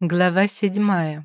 Глава седьмая.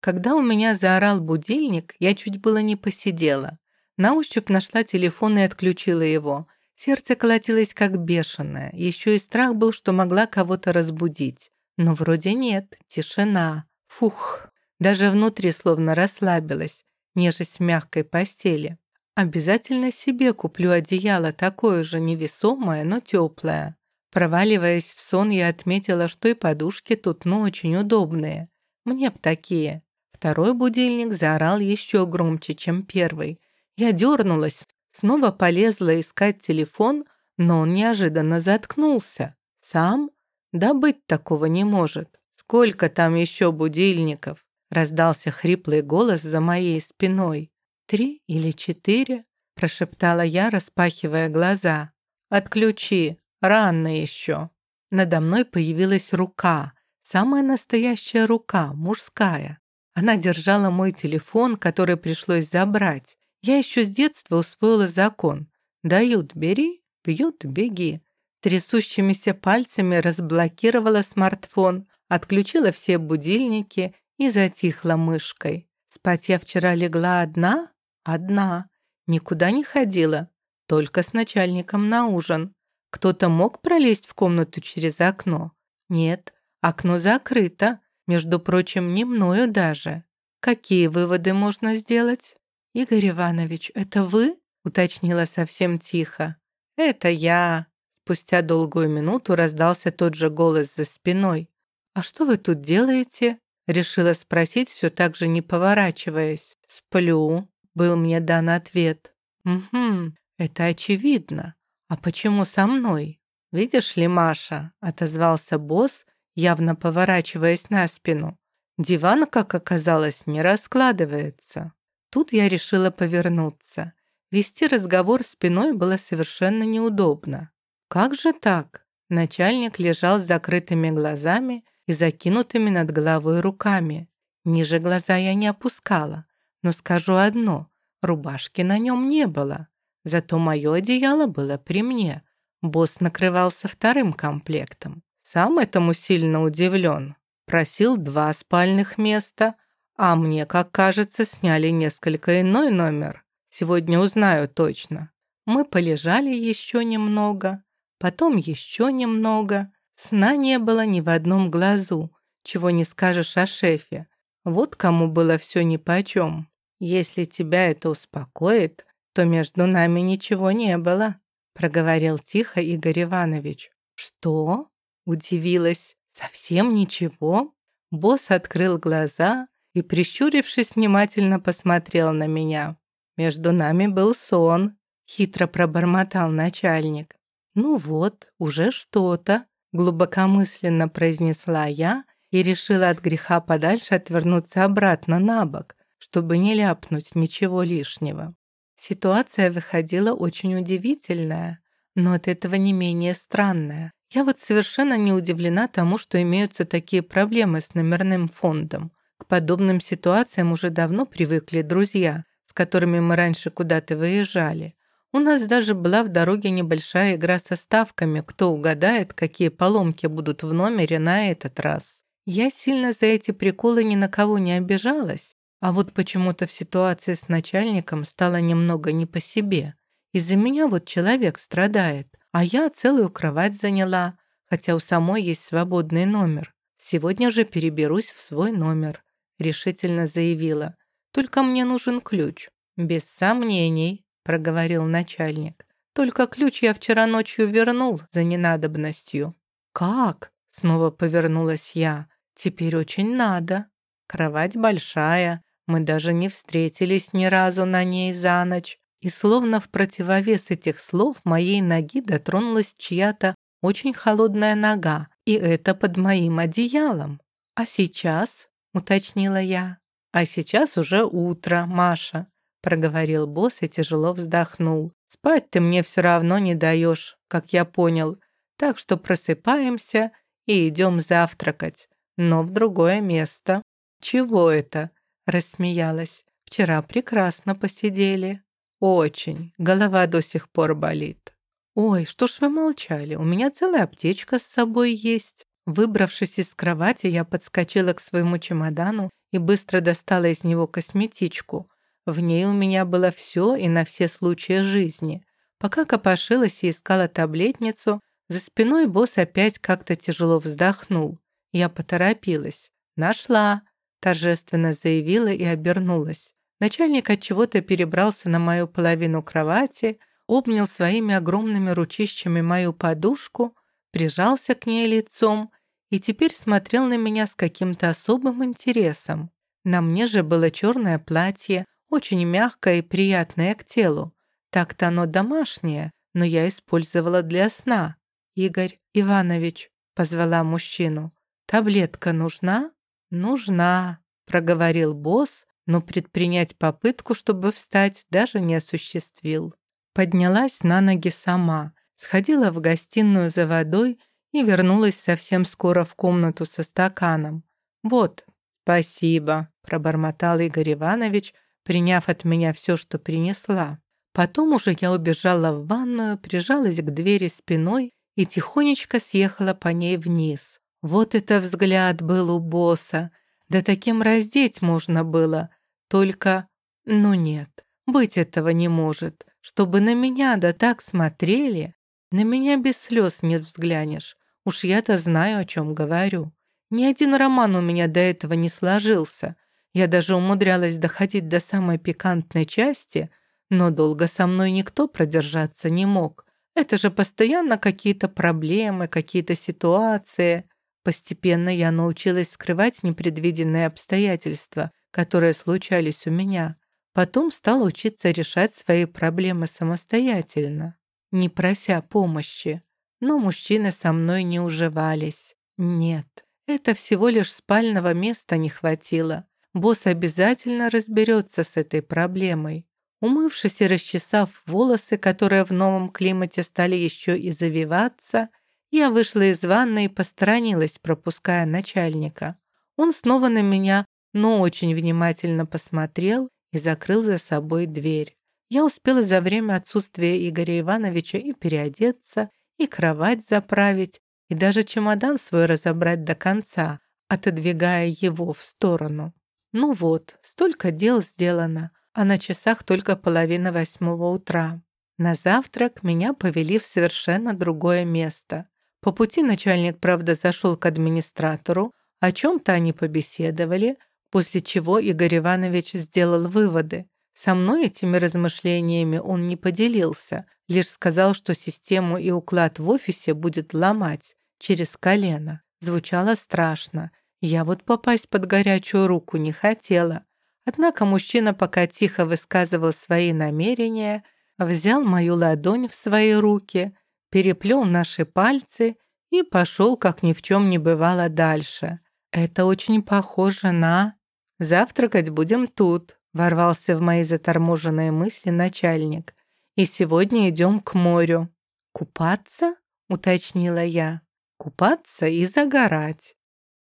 Когда у меня заорал будильник, я чуть было не посидела. На ощупь нашла телефон и отключила его. Сердце колотилось как бешеное. Еще и страх был, что могла кого-то разбудить. Но вроде нет, тишина. Фух. Даже внутри словно расслабилась, нежесть мягкой постели. Обязательно себе куплю одеяло такое же невесомое, но теплое. Проваливаясь в сон, я отметила, что и подушки тут, ну, очень удобные. Мне б такие. Второй будильник заорал еще громче, чем первый. Я дернулась, снова полезла искать телефон, но он неожиданно заткнулся. Сам? Да быть такого не может. Сколько там еще будильников? Раздался хриплый голос за моей спиной. «Три или четыре?» прошептала я, распахивая глаза. «Отключи!» Рано еще. Надо мной появилась рука. Самая настоящая рука, мужская. Она держала мой телефон, который пришлось забрать. Я еще с детства усвоила закон. Дают – бери, бьют – беги. Трясущимися пальцами разблокировала смартфон, отключила все будильники и затихла мышкой. Спать я вчера легла одна? Одна. Никуда не ходила, только с начальником на ужин. Кто-то мог пролезть в комнату через окно? Нет, окно закрыто, между прочим, не мною даже. Какие выводы можно сделать? Игорь Иванович, это вы? уточнила совсем тихо. Это я. Спустя долгую минуту раздался тот же голос за спиной. «А что вы тут делаете?» Решила спросить, все так же не поворачиваясь. «Сплю», — был мне дан ответ. «Угу, это очевидно. «А почему со мной?» «Видишь ли, Маша», — отозвался босс, явно поворачиваясь на спину. «Диван, как оказалось, не раскладывается». Тут я решила повернуться. Вести разговор спиной было совершенно неудобно. «Как же так?» Начальник лежал с закрытыми глазами и закинутыми над головой руками. Ниже глаза я не опускала, но скажу одно — рубашки на нем не было. Зато мое одеяло было при мне. Босс накрывался вторым комплектом. Сам этому сильно удивлен. Просил два спальных места, а мне, как кажется, сняли несколько иной номер. Сегодня узнаю точно. Мы полежали еще немного, потом еще немного. Сна не было ни в одном глазу, чего не скажешь о шефе. Вот кому было все нипочем. Если тебя это успокоит, то между нами ничего не было», проговорил тихо Игорь Иванович. «Что?» – удивилась. «Совсем ничего?» Босс открыл глаза и, прищурившись, внимательно посмотрел на меня. «Между нами был сон», – хитро пробормотал начальник. «Ну вот, уже что-то», – глубокомысленно произнесла я и решила от греха подальше отвернуться обратно на бок, чтобы не ляпнуть ничего лишнего. Ситуация выходила очень удивительная, но от этого не менее странная. Я вот совершенно не удивлена тому, что имеются такие проблемы с номерным фондом. К подобным ситуациям уже давно привыкли друзья, с которыми мы раньше куда-то выезжали. У нас даже была в дороге небольшая игра со ставками, кто угадает, какие поломки будут в номере на этот раз. Я сильно за эти приколы ни на кого не обижалась, а вот почему-то в ситуации с начальником стало немного не по себе. Из-за меня вот человек страдает, а я целую кровать заняла, хотя у самой есть свободный номер. Сегодня же переберусь в свой номер, решительно заявила. Только мне нужен ключ. Без сомнений, проговорил начальник. Только ключ я вчера ночью вернул за ненадобностью. Как? Снова повернулась я. Теперь очень надо. Кровать большая, мы даже не встретились ни разу на ней за ночь. И словно в противовес этих слов моей ноги дотронулась чья-то очень холодная нога, и это под моим одеялом. «А сейчас?» — уточнила я. «А сейчас уже утро, Маша», — проговорил босс и тяжело вздохнул. «Спать ты мне все равно не даешь, как я понял, так что просыпаемся и идем завтракать, но в другое место». «Чего это?» Рассмеялась. Вчера прекрасно посидели. Очень. Голова до сих пор болит. Ой, что ж вы молчали? У меня целая аптечка с собой есть. Выбравшись из кровати, я подскочила к своему чемодану и быстро достала из него косметичку. В ней у меня было все и на все случаи жизни. Пока копошилась и искала таблетницу, за спиной босс опять как-то тяжело вздохнул. Я поторопилась. «Нашла!» – торжественно заявила и обернулась. Начальник от чего-то перебрался на мою половину кровати, обнял своими огромными ручищами мою подушку, прижался к ней лицом и теперь смотрел на меня с каким-то особым интересом. На мне же было черное платье, очень мягкое и приятное к телу. Так-то оно домашнее, но я использовала для сна. «Игорь Иванович», — позвала мужчину, — «таблетка нужна?» «Нужна», — проговорил босс, но предпринять попытку, чтобы встать, даже не осуществил. Поднялась на ноги сама, сходила в гостиную за водой и вернулась совсем скоро в комнату со стаканом. «Вот, спасибо», — пробормотал Игорь Иванович, приняв от меня все, что принесла. Потом уже я убежала в ванную, прижалась к двери спиной и тихонечко съехала по ней вниз. Вот это взгляд был у босса. Да таким раздеть можно было. Только, ну нет, быть этого не может. Чтобы на меня да так смотрели, на меня без слез не взглянешь. Уж я-то знаю, о чем говорю. Ни один роман у меня до этого не сложился. Я даже умудрялась доходить до самой пикантной части, но долго со мной никто продержаться не мог. Это же постоянно какие-то проблемы, какие-то ситуации. Постепенно я научилась скрывать непредвиденные обстоятельства, которые случались у меня. Потом стала учиться решать свои проблемы самостоятельно, не прося помощи. Но мужчины со мной не уживались. Нет, это всего лишь спального места не хватило. Босс обязательно разберется с этой проблемой. Умывшись и расчесав волосы, которые в новом климате стали еще и завиваться, я вышла из ванной и посторонилась, пропуская начальника. Он снова на меня но очень внимательно посмотрел и закрыл за собой дверь. Я успела за время отсутствия Игоря Ивановича и переодеться, и кровать заправить, и даже чемодан свой разобрать до конца, отодвигая его в сторону. Ну вот, столько дел сделано, а на часах только половина восьмого утра. На завтрак меня повели в совершенно другое место. По пути начальник, правда, зашел к администратору, о чем-то они побеседовали, После чего Игорь Иванович сделал выводы. Со мной этими размышлениями он не поделился, лишь сказал, что систему и уклад в офисе будет ломать через колено. Звучало страшно. Я вот попасть под горячую руку не хотела. Однако мужчина пока тихо высказывал свои намерения, взял мою ладонь в свои руки, переплел наши пальцы и пошел, как ни в чем не бывало, дальше. Это очень похоже на... «Завтракать будем тут», — ворвался в мои заторможенные мысли начальник. «И сегодня идем к морю». «Купаться?» — уточнила я. «Купаться и загорать».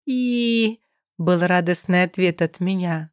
«И...» — был радостный ответ от меня.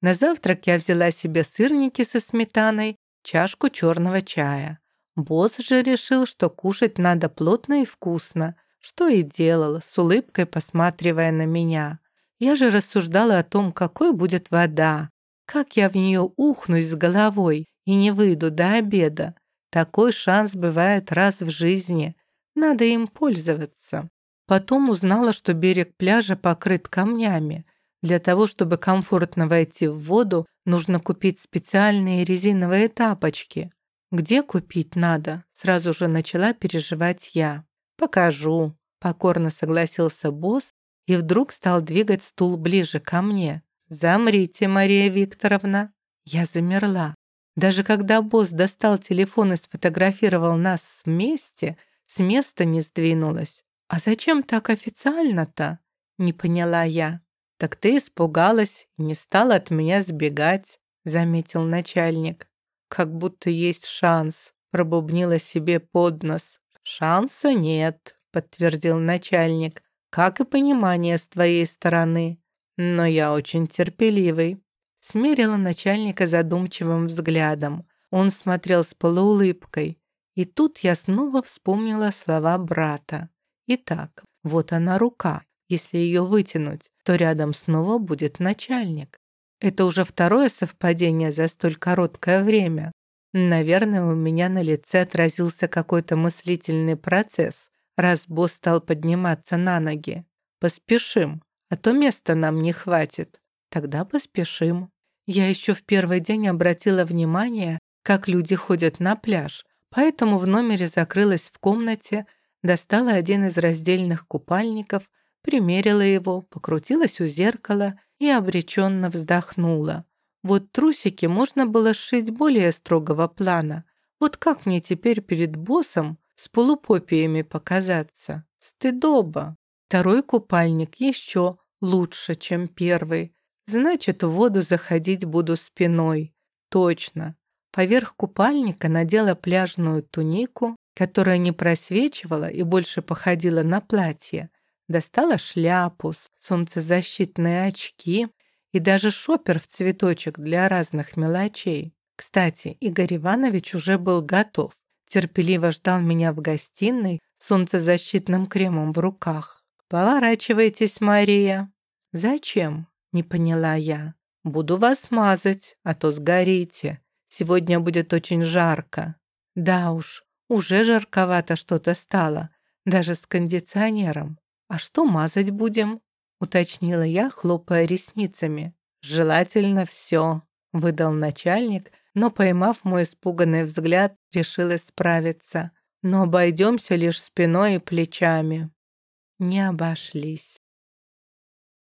На завтрак я взяла себе сырники со сметаной, чашку черного чая. Босс же решил, что кушать надо плотно и вкусно, что и делал, с улыбкой посматривая на меня. Я же рассуждала о том, какой будет вода, как я в нее ухнусь с головой и не выйду до обеда. Такой шанс бывает раз в жизни. Надо им пользоваться. Потом узнала, что берег пляжа покрыт камнями. Для того, чтобы комфортно войти в воду, нужно купить специальные резиновые тапочки. Где купить надо? Сразу же начала переживать я. Покажу. Покорно согласился босс и вдруг стал двигать стул ближе ко мне. «Замрите, Мария Викторовна!» Я замерла. Даже когда босс достал телефон и сфотографировал нас вместе, с места не сдвинулась. «А зачем так официально-то?» — не поняла я. «Так ты испугалась и не стала от меня сбегать», — заметил начальник. «Как будто есть шанс», — пробубнила себе под нос. «Шанса нет», — подтвердил начальник как и понимание с твоей стороны. Но я очень терпеливый». Смерила начальника задумчивым взглядом. Он смотрел с полуулыбкой. И тут я снова вспомнила слова брата. Итак, Вот она рука. Если ее вытянуть, то рядом снова будет начальник. Это уже второе совпадение за столь короткое время. Наверное, у меня на лице отразился какой-то мыслительный процесс, раз босс стал подниматься на ноги. Поспешим, а то места нам не хватит. Тогда поспешим. Я еще в первый день обратила внимание, как люди ходят на пляж, поэтому в номере закрылась в комнате, достала один из раздельных купальников, примерила его, покрутилась у зеркала и обреченно вздохнула. Вот трусики можно было сшить более строгого плана. Вот как мне теперь перед боссом с полупопиями показаться? Стыдоба. Второй купальник еще лучше, чем первый. Значит, в воду заходить буду спиной. Точно. Поверх купальника надела пляжную тунику, которая не просвечивала и больше походила на платье. Достала шляпу, солнцезащитные очки и даже шопер в цветочек для разных мелочей. Кстати, Игорь Иванович уже был готов. Терпеливо ждал меня в гостиной с солнцезащитным кремом в руках. «Поворачивайтесь, Мария». «Зачем?» — не поняла я. «Буду вас мазать, а то сгорите. Сегодня будет очень жарко». «Да уж, уже жарковато что-то стало, даже с кондиционером. А что мазать будем?» — уточнила я, хлопая ресницами. «Желательно все», — выдал начальник, но, поймав мой испуганный взгляд, решил исправиться. «Но обойдемся лишь спиной и плечами». Не обошлись.